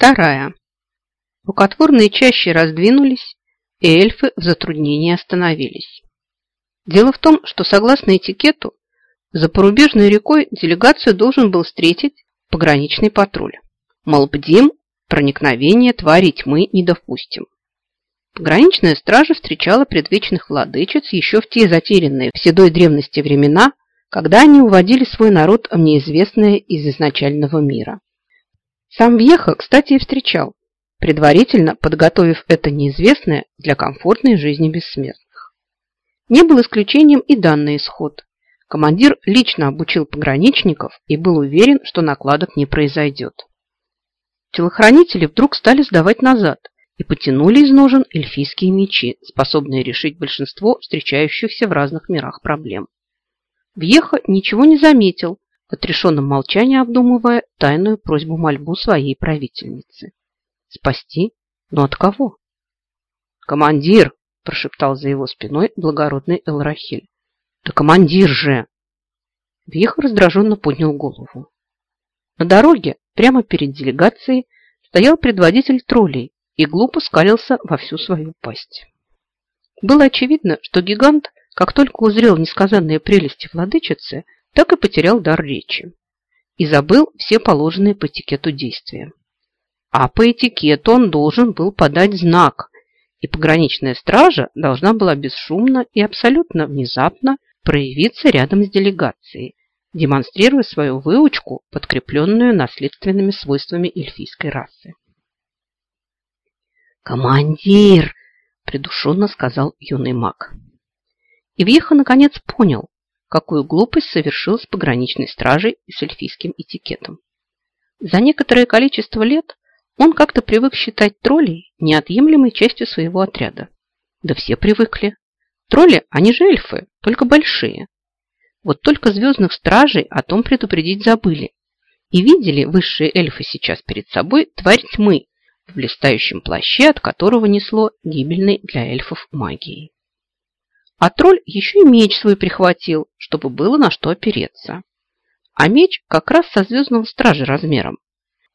Вторая. Рукотворные чаще раздвинулись, и эльфы в затруднении остановились. Дело в том, что согласно этикету, за порубежной рекой делегацию должен был встретить пограничный патруль. Мол, бдим, проникновение твари тьмы не допустим. Пограничная стража встречала предвечных владычиц еще в те затерянные в седой древности времена, когда они уводили свой народ в неизвестное из изначального мира. Сам Вьеха, кстати, и встречал, предварительно подготовив это неизвестное для комфортной жизни бессмертных. Не был исключением и данный исход. Командир лично обучил пограничников и был уверен, что накладок не произойдет. Телохранители вдруг стали сдавать назад и потянули из ножен эльфийские мечи, способные решить большинство встречающихся в разных мирах проблем. Вьеха ничего не заметил, в отрешенном молчании обдумывая тайную просьбу-мольбу своей правительницы. Спасти? Но от кого? «Командир!» – прошептал за его спиной благородный Элрахиль. «Да командир же!» Вьеха раздраженно поднял голову. На дороге, прямо перед делегацией, стоял предводитель троллей и глупо скалился во всю свою пасть. Было очевидно, что гигант, как только узрел несказанные прелести владычицы, так и потерял дар речи и забыл все положенные по этикету действия. А по этикету он должен был подать знак, и пограничная стража должна была бесшумно и абсолютно внезапно проявиться рядом с делегацией, демонстрируя свою выучку, подкрепленную наследственными свойствами эльфийской расы. «Командир!» – придушенно сказал юный маг. И Вьеха наконец понял, какую глупость совершил с пограничной стражей и с эльфийским этикетом. За некоторое количество лет он как-то привык считать троллей неотъемлемой частью своего отряда. Да все привыкли. Тролли, они же эльфы, только большие. Вот только звездных стражей о том предупредить забыли. И видели высшие эльфы сейчас перед собой тварь тьмы в блистающем плаще, от которого несло гибельной для эльфов магией. А тролль еще и меч свой прихватил, чтобы было на что опереться. А меч как раз со звездного стража размером.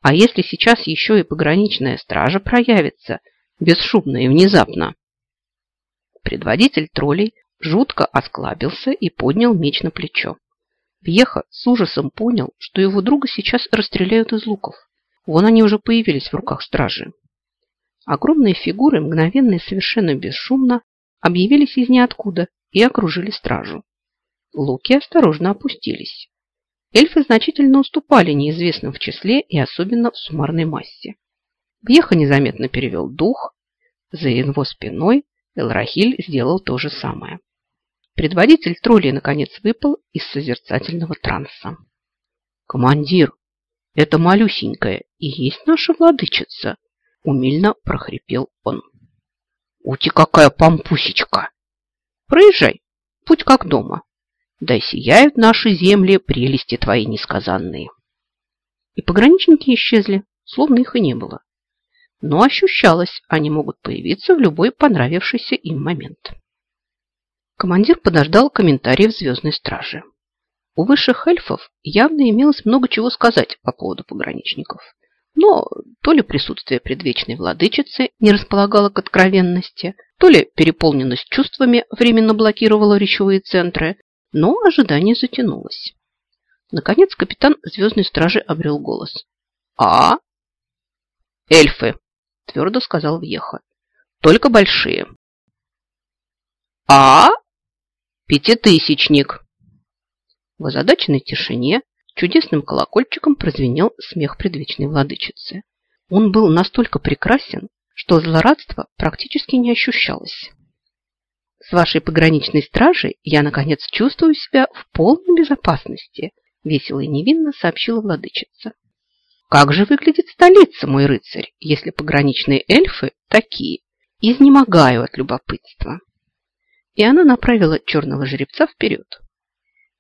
А если сейчас еще и пограничная стража проявится, бесшумно и внезапно? Предводитель троллей жутко осклабился и поднял меч на плечо. Вьеха с ужасом понял, что его друга сейчас расстреляют из луков. Вон они уже появились в руках стражи. Огромные фигуры, мгновенно и совершенно бесшумно, объявились из ниоткуда и окружили стражу. Луки осторожно опустились. Эльфы значительно уступали неизвестным в числе и особенно в суммарной массе. Бьеха незаметно перевел дух. За его спиной Элрахиль сделал то же самое. Предводитель троллей наконец выпал из созерцательного транса. «Командир, это малюсенькая и есть наша владычица!» Умильно прохрипел он. Ути какая пампусечка! Проезжай, путь как дома. Да сияют наши земли прелести твои несказанные. И пограничники исчезли, словно их и не было. Но ощущалось, они могут появиться в любой понравившийся им момент. Командир подождал комментариев Звездной Стражи. У высших эльфов явно имелось много чего сказать по поводу пограничников. Но то ли присутствие предвечной владычицы не располагало к откровенности, то ли переполненность чувствами временно блокировала речевые центры, но ожидание затянулось. Наконец капитан Звездной Стражи обрел голос. «А? Эльфы!» – твердо сказал Вьеха. «Только большие». «А? Пятитысячник!» В озадаченной тишине Чудесным колокольчиком прозвенел смех предвечной владычицы. Он был настолько прекрасен, что злорадство практически не ощущалось. С вашей пограничной стражей я, наконец, чувствую себя в полной безопасности, весело и невинно сообщила владычица. Как же выглядит столица, мой рыцарь, если пограничные эльфы такие? Изнемогаю от любопытства. И она направила черного жеребца вперед.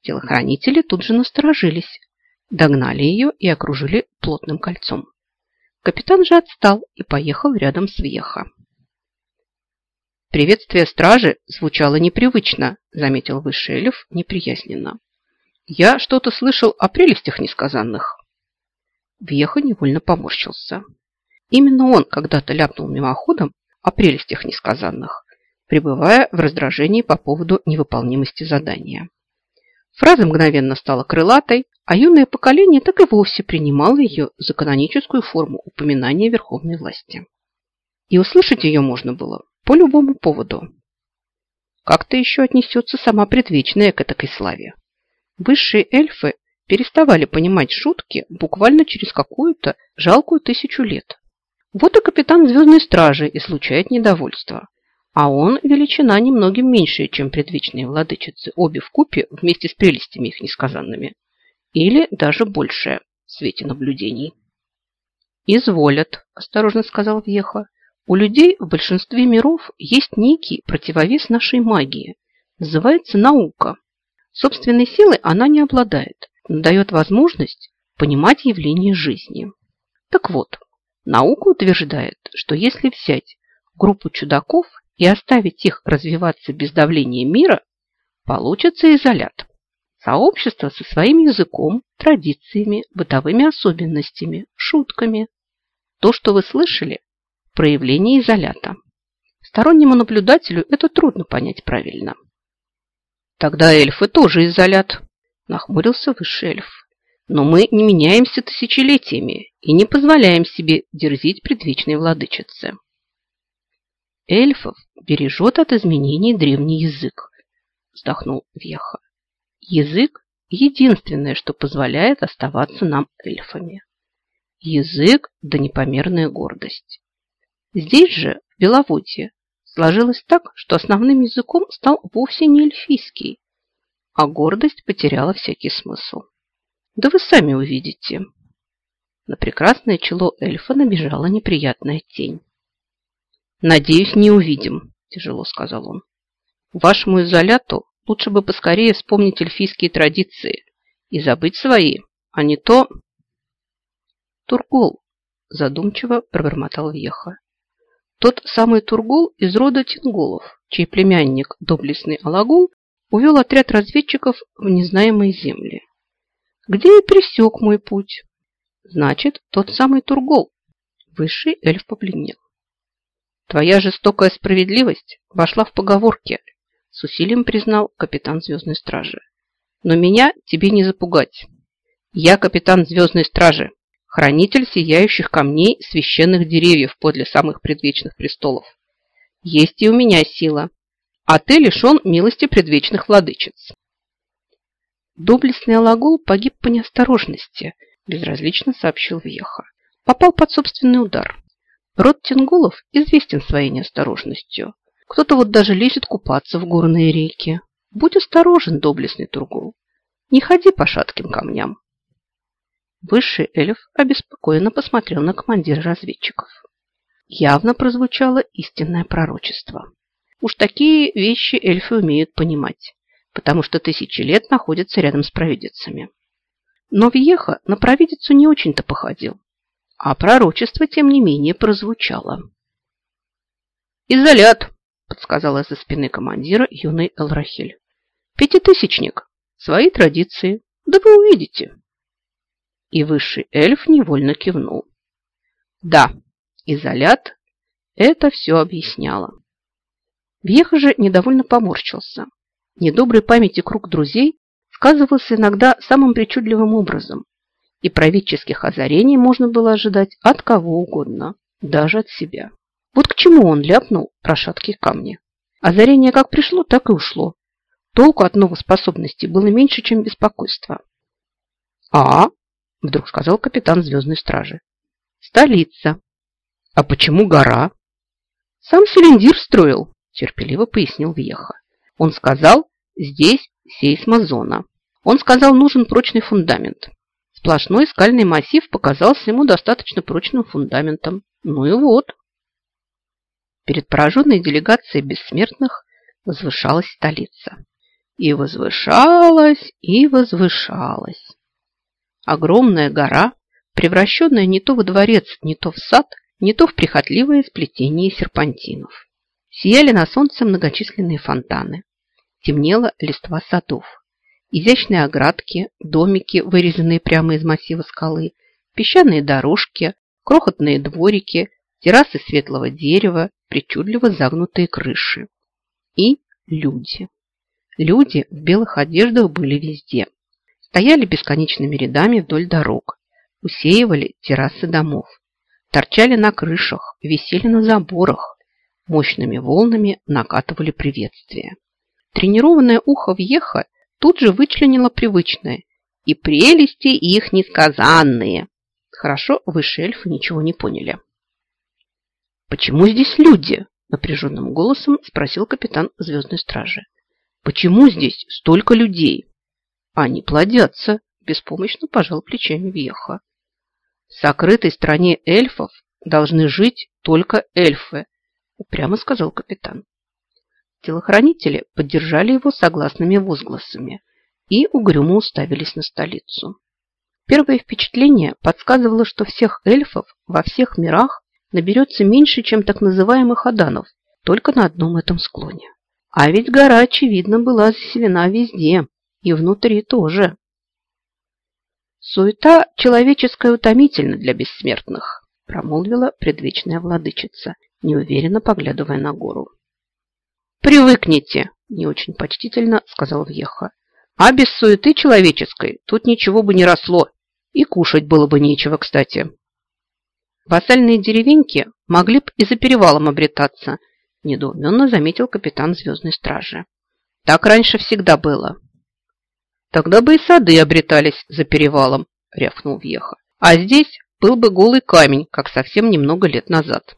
Телохранители тут же насторожились, догнали ее и окружили плотным кольцом. Капитан же отстал и поехал рядом с Вьеха. «Приветствие стражи звучало непривычно», – заметил высший эльф неприязненно. «Я что-то слышал о прелестях несказанных». Вьеха невольно поморщился. Именно он когда-то ляпнул мимоходом о прелестях несказанных, пребывая в раздражении по поводу невыполнимости задания. Фраза мгновенно стала крылатой, а юное поколение так и вовсе принимало ее за каноническую форму упоминания верховной власти. И услышать ее можно было по любому поводу. Как-то еще отнесется сама предвечная к этой славе. Высшие эльфы переставали понимать шутки буквально через какую-то жалкую тысячу лет. Вот и капитан Звездной Стражи и случает недовольство. А он величина немногим меньшая, чем предвечные владычицы, обе в купе вместе с прелестями их несказанными. Или даже большая в свете наблюдений. «Изволят», – осторожно сказал Веха. «У людей в большинстве миров есть некий противовес нашей магии. Называется наука. Собственной силой она не обладает, но дает возможность понимать явления жизни. Так вот, наука утверждает, что если взять группу чудаков и оставить их развиваться без давления мира, получится изолят. Сообщество со своим языком, традициями, бытовыми особенностями, шутками. То, что вы слышали, проявление изолята. Стороннему наблюдателю это трудно понять правильно. Тогда эльфы тоже изолят, нахмурился высший эльф. Но мы не меняемся тысячелетиями и не позволяем себе дерзить предвечной владычице. Эльфов бережет от изменений древний язык, вздохнул Веха. Язык – единственное, что позволяет оставаться нам эльфами. Язык да непомерная гордость. Здесь же, в Беловодье, сложилось так, что основным языком стал вовсе не эльфийский, а гордость потеряла всякий смысл. Да вы сами увидите. На прекрасное чело эльфа набежала неприятная тень. «Надеюсь, не увидим», – тяжело сказал он. «Вашему изоляту лучше бы поскорее вспомнить эльфийские традиции и забыть свои, а не то...» «Тургол», – задумчиво пробормотал Веха. Тот самый Тургол из рода Тинголов, чей племянник, доблестный Алагул, увел отряд разведчиков в незнаемые земли. Где и пресек мой путь. Значит, тот самый Тургол. Высший эльф побледнел. Твоя жестокая справедливость вошла в поговорки, с усилием признал капитан Звездной Стражи. Но меня тебе не запугать. Я капитан Звездной Стражи, хранитель сияющих камней священных деревьев подле самых предвечных престолов. Есть и у меня сила, а ты лишен милости предвечных владычиц. Доблестный Алагул погиб по неосторожности, безразлично сообщил Вьеха. Попал под собственный удар. Род Тинголов известен своей неосторожностью. Кто-то вот даже лезет купаться в горные реки. Будь осторожен, доблестный Тургул. Не ходи по шатким камням. Высший эльф обеспокоенно посмотрел на командира разведчиков. Явно прозвучало истинное пророчество. Уж такие вещи эльфы умеют понимать, потому что тысячи лет находятся рядом с провидицами. Но Вьеха на провидицу не очень-то походил, а пророчество, тем не менее, прозвучало. «Изолят!» – подсказала из-за спины командира юный Элрахиль. «Пятитысячник! Свои традиции! Да вы увидите!» И высший эльф невольно кивнул. Да, изолят это все объясняло. Вьеха же недовольно поморщился. Недоброй памяти круг друзей сказывался иногда самым причудливым образом, и правительских озарений можно было ожидать от кого угодно, даже от себя. К чему он ляпнул про шаткие камни. Озарение как пришло, так и ушло. Толку от новых способностей было меньше, чем беспокойство. А, Вдруг сказал капитан Звездной Стражи. Столица. А почему гора? Сам Селендир строил, терпеливо пояснил Вьеха. Он сказал, здесь сейсмозона. Он сказал, нужен прочный фундамент. Сплошной скальный массив показался ему достаточно прочным фундаментом. Ну и вот. Перед пораженной делегацией бессмертных возвышалась столица. И возвышалась, и возвышалась. Огромная гора, превращенная не то во дворец, не то в сад, не то в прихотливое сплетение серпантинов. Сияли на солнце многочисленные фонтаны. Темнела листва садов. Изящные оградки, домики, вырезанные прямо из массива скалы, песчаные дорожки, крохотные дворики, террасы светлого дерева, причудливо загнутые крыши. И люди. Люди в белых одеждах были везде. Стояли бесконечными рядами вдоль дорог, усеивали террасы домов, торчали на крышах, висели на заборах, мощными волнами накатывали приветствия. Тренированное ухо въеха тут же вычленило привычное и прелести их несказанные. Хорошо, высшие эльфы ничего не поняли. «Почему здесь люди?» – напряженным голосом спросил капитан Звездной Стражи. «Почему здесь столько людей?» «Они плодятся», – беспомощно пожал плечами Веха. «В сокрытой стране эльфов должны жить только эльфы», – упрямо сказал капитан. Телохранители поддержали его согласными возгласами и угрюмо уставились на столицу. Первое впечатление подсказывало, что всех эльфов во всех мирах наберется меньше, чем так называемых аданов, только на одном этом склоне. А ведь гора, очевидно, была заселена везде, и внутри тоже. «Суета человеческая утомительна для бессмертных», промолвила предвечная владычица, неуверенно поглядывая на гору. «Привыкните», – не очень почтительно сказал Вьеха. «А без суеты человеческой тут ничего бы не росло, и кушать было бы нечего, кстати». Вассальные деревеньки могли бы и за перевалом обретаться, недоуменно заметил капитан Звездной Стражи. Так раньше всегда было. Тогда бы и сады обретались за перевалом, рявкнул Вьеха. А здесь был бы голый камень, как совсем немного лет назад.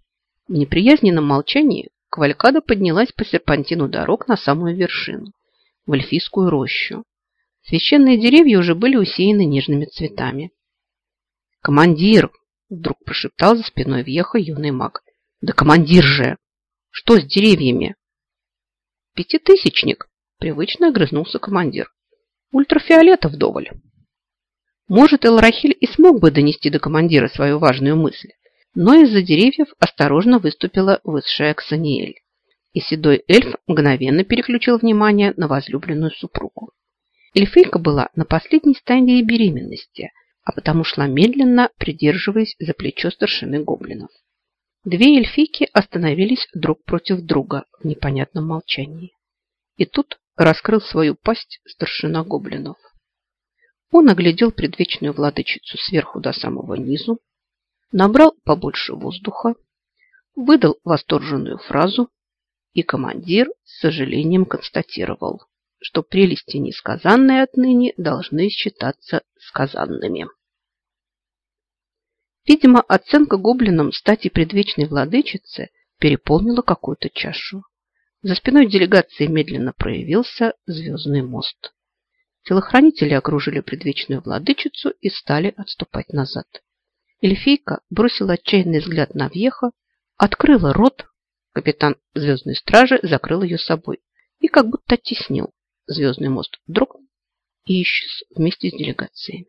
В неприязненном молчании Кавалькада поднялась по серпантину дорог на самую вершину, в эльфийскую рощу. Священные деревья уже были усеяны нежными цветами. «Командир!» Вдруг прошептал за спиной въеха юный маг. Да командир же! Что с деревьями? Пятитысячник, привычно огрызнулся командир. Ультрафиолета вдоволь. Может, Элрахиль и смог бы донести до командира свою важную мысль, но из-за деревьев осторожно выступила высшая Ксаниэль. И седой эльф мгновенно переключил внимание на возлюбленную супругу. Эльфийка была на последней стадии беременности – а потому шла медленно, придерживаясь за плечо старшины гоблинов. Две эльфийки остановились друг против друга в непонятном молчании. И тут раскрыл свою пасть старшина гоблинов. Он оглядел предвечную владычицу сверху до самого низу, набрал побольше воздуха, выдал восторженную фразу, и командир с сожалением констатировал, что прелести несказанные отныне должны считаться сказанными. Видимо, оценка гоблином стати предвечной владычицы переполнила какую-то чашу. За спиной делегации медленно проявился звездный мост. Телохранители окружили предвечную владычицу и стали отступать назад. Эльфийка бросила отчаянный взгляд на Вьеха, открыла рот, капитан звездной стражи закрыл ее собой и как будто оттеснил. Звездный мост дрогнул и исчез вместе с делегацией.